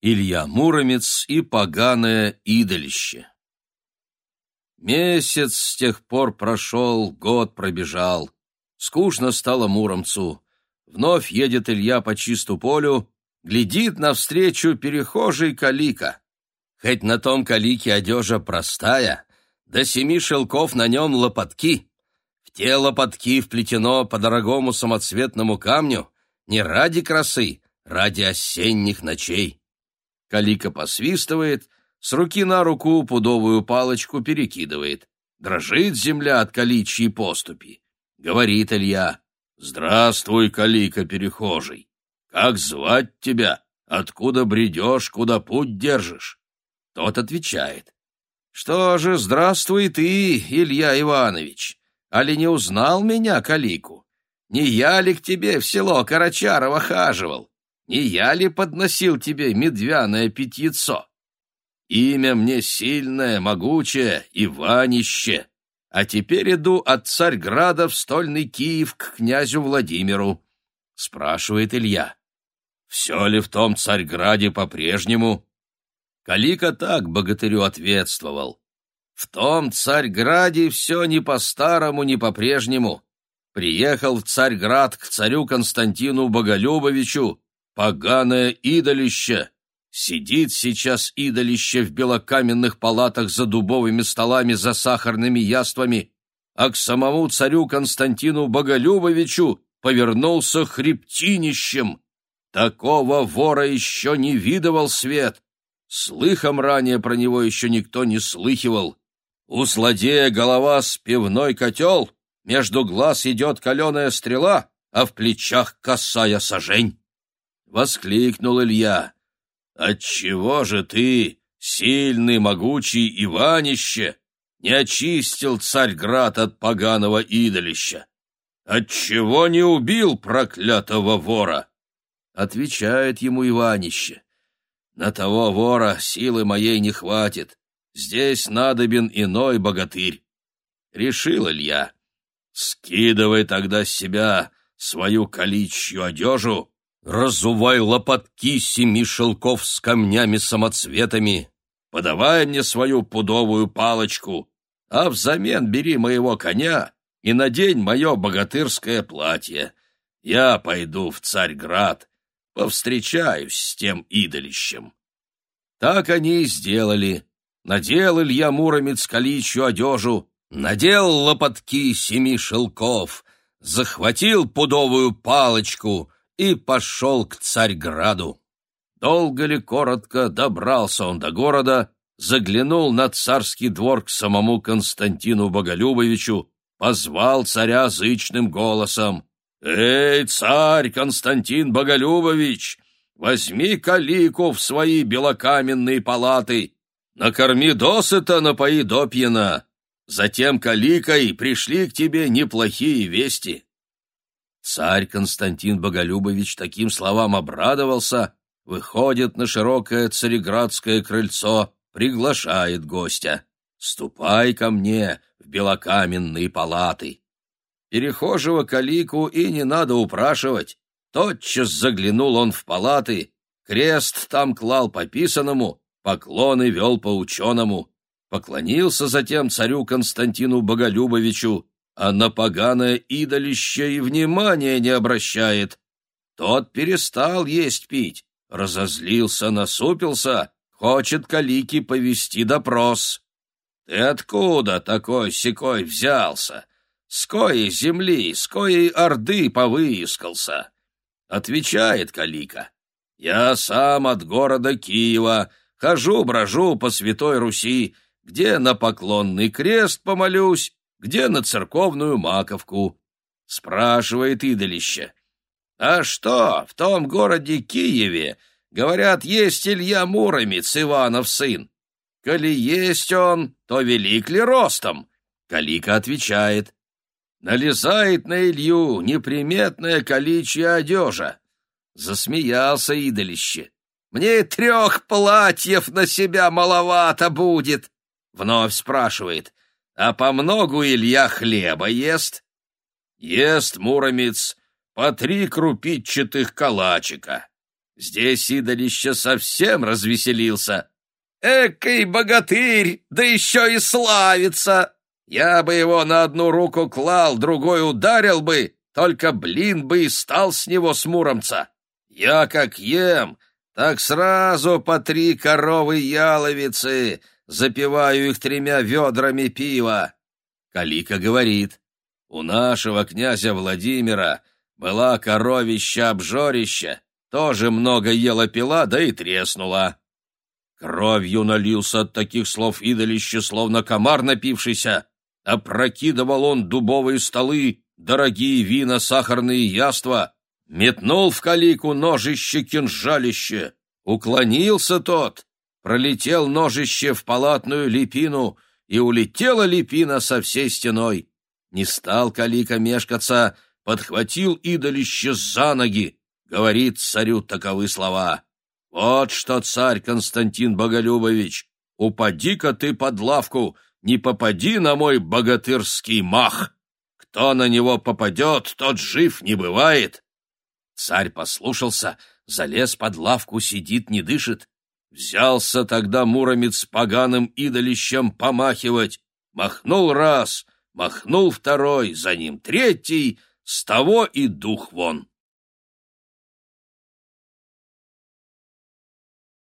Илья Муромец и поганое идолище. Месяц с тех пор прошел, год пробежал. Скучно стало Муромцу. Вновь едет Илья по чисту полю, глядит навстречу перехожий калика. Хоть на том калике одежа простая, до семи шелков на нем лопатки. В те лопатки вплетено по дорогому самоцветному камню не ради красы, ради осенних ночей. Калика посвистывает, с руки на руку пудовую палочку перекидывает. Дрожит земля от каличьей поступи. Говорит Илья, «Здравствуй, Калика перехожий! Как звать тебя? Откуда бредешь, куда путь держишь?» Тот отвечает, «Что же, здравствуй ты, Илья Иванович! Али не узнал меня, Калику? Не я ли к тебе в село Карачарово хаживал? Не я ли подносил тебе медвяное питьецо? Имя мне сильное, могучее, Иванище. А теперь иду от Царьграда в стольный Киев к князю Владимиру. Спрашивает Илья. Все ли в том Царьграде по-прежнему? Калика так богатырю ответствовал. В том Царьграде все не по-старому, не по-прежнему. Приехал в Царьград к царю Константину Боголюбовичу, Поганое идолище! Сидит сейчас идолище в белокаменных палатах за дубовыми столами за сахарными яствами, а к самому царю Константину Боголюбовичу повернулся хребтинищем. Такого вора еще не видывал свет. Слыхом ранее про него еще никто не слыхивал. У злодея голова с пивной котел, между глаз идет каленая стрела, а в плечах косая сажень. — воскликнул Илья. «Отчего же ты, сильный, могучий Иванище, не очистил Царьград от поганого идолища? Отчего не убил проклятого вора?» Отвечает ему Иванище. «На того вора силы моей не хватит. Здесь надобен иной богатырь». Решил Илья. «Скидывай тогда с себя свою каличью одежу» разувай лопатки семи шелков с камнями-самоцветами, подавай мне свою пудовую палочку, а взамен бери моего коня и надень мое богатырское платье. Я пойду в Царьград, повстречаюсь с тем идолищем. Так они и сделали. Надел Илья Муромец каличью одежу, надел лопатки семи шелков, захватил пудовую палочку — и пошел к Царьграду. Долго ли, коротко добрался он до города, заглянул на царский двор к самому Константину Боголюбовичу, позвал царя зычным голосом. «Эй, царь Константин Боголюбович, возьми калику в свои белокаменные палаты, накорми досыта, напои допьяна, затем каликой пришли к тебе неплохие вести». Царь Константин Боголюбович таким словам обрадовался, выходит на широкое цареградское крыльцо, приглашает гостя. «Ступай ко мне в белокаменные палаты». Перехожего калику и не надо упрашивать. Тотчас заглянул он в палаты, крест там клал по писаному, поклоны вел по ученому. Поклонился затем царю Константину Боголюбовичу, а на поганое идолище и внимания не обращает. Тот перестал есть пить, разозлился, насупился, хочет калики повести допрос. Ты откуда такой секой взялся? С коей земли, с коей орды повыискался? Отвечает калика. Я сам от города Киева, хожу-брожу по Святой Руси, где на поклонный крест помолюсь, где на церковную маковку. Спрашивает идолище. А что, в том городе Киеве, говорят, есть Илья Муромец, Иванов сын? Коли есть он, то велик ли ростом? Калика отвечает. Налезает на Илью неприметная количья одежа. Засмеялся идолище. Мне трех платьев на себя маловато будет. Вновь спрашивает. А по многу Илья хлеба ест? Ест, муромец, по три крупичатых калачика. Здесь идолище совсем развеселился. Экой богатырь, да еще и славится! Я бы его на одну руку клал, другой ударил бы, только блин бы и стал с него с муромца. Я как ем, так сразу по три коровы яловицы, запиваю их тремя ведрами пива. Калика говорит, у нашего князя Владимира была коровища-обжорища, тоже много ела пила, да и треснула. Кровью налился от таких слов идолище, словно комар напившийся. Опрокидывал он дубовые столы, дорогие вина, сахарные яства, метнул в калику ножище-кинжалище. Уклонился тот, пролетел ножище в палатную липину, и улетела липина со всей стеной. Не стал калика мешкаться, подхватил идолище за ноги, говорит царю таковы слова. «Вот что, царь Константин Боголюбович, упади-ка ты под лавку, не попади на мой богатырский мах. Кто на него попадет, тот жив не бывает». Царь послушался, залез под лавку, сидит, не дышит. Взялся тогда Муромец поганым идолищем помахивать. Махнул раз, махнул второй, за ним третий, с того и дух вон.